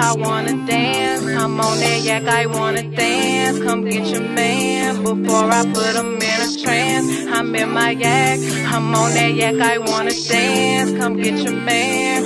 I wanna dance. I'm on that yak, I wanna dance. Come get your man before I put him in a trance. I'm in my yak, I'm on that yak, I wanna dance. Come get your man,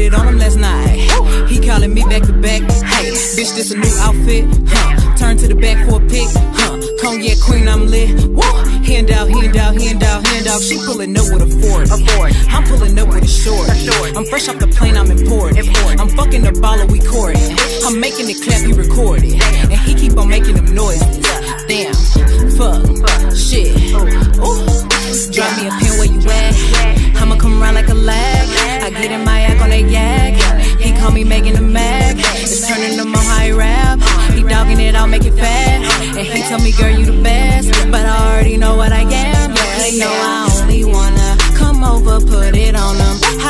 put it on him last night. He calling me back to back. Hey, bitch, this a new outfit. Huh. Turn to the back for a pic. Huh. Cognac queen, I'm lit. Woo. Hand out, hand out, hand out, hand out. She pulling up with a Ford. A Ford. I'm pulling up with a short. I'm fresh off the plane, I'm important. Important. I'm fucking the baller, we courting. I'm making it clap, he recorded. And he keep on making them noises. Damn, fuck, on that yak. He call me making a mag. It's turning to more high rap. He dogging it, I'll make it fat. And he tell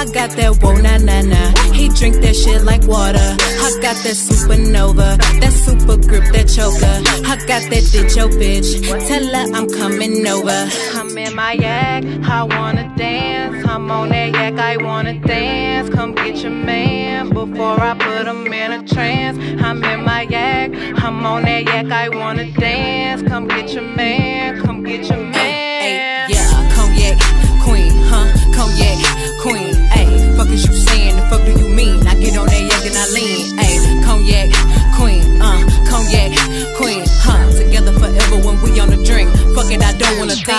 I got that whoa, na na na. He drink that shit like water. I got that supernova, that super grip, that choker. I got that ditch, yo bitch. Tell her I'm coming over. I'm in my yak, I wanna dance. I'm on that yak, I wanna dance. Come get your man before I put him in a trance. I'm in my yak, I'm on that yak, I wanna dance. Come get your man, come get your man.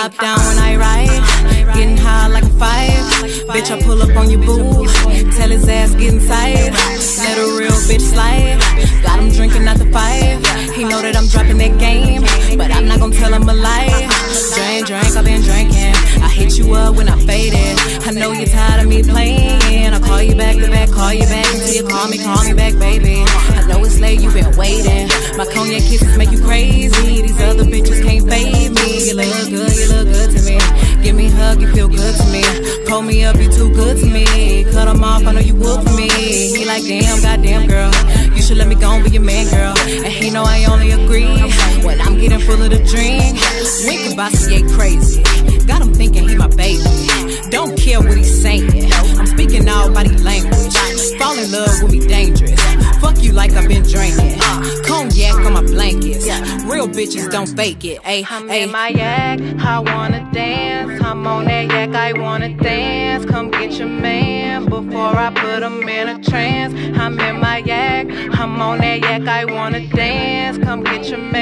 Top down when I ride. Getting high like a five. Bitch, I pull up on your boo. Tell his ass get inside. Let a real bitch slide. Got him drinking out the five. He know that I'm dropping that game, but I'm not gonna tell him a lie. Drink, drink, I've been drinking. I hit you up when I faded. I know you're tired of me playing. I'll call you back to back, call you back until you call me, call me back, baby. I know it's late, you've been waiting. My cognac kisses make you crazy. These other bitches can't fade me. You look good, me. Give me a hug, you feel good to me. Pull me up, you too good to me. Cut 'em off, I know you would for me. He like, damn, goddamn girl. You should let me go and be your man, girl. And he know I only agree when I'm getting full of the drink. Wink about crazy. Got him thinking he my baby. Don't care what he's saying. I'm speaking all body bitches don't fake it. Ay, I'm ay. in my yak, I wanna dance. I'm on that yak, I wanna dance. Come get your man before I put him in a trance. I'm in my yak, I'm on that yak, I wanna dance. Come get your man,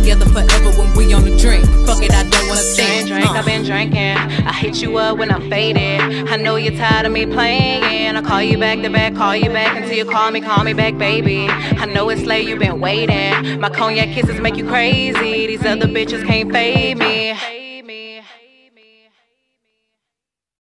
Together forever when we on the drink. Fuck it, I don't wanna think. drink, uh. I've been drinking. I hit you up when I'm faded. I know you're tired of me playing. I call you back to back, call you back until you call me, call me back, baby. I know it's late, you've been waiting. My cognac kisses make you crazy. These other bitches can't fade me.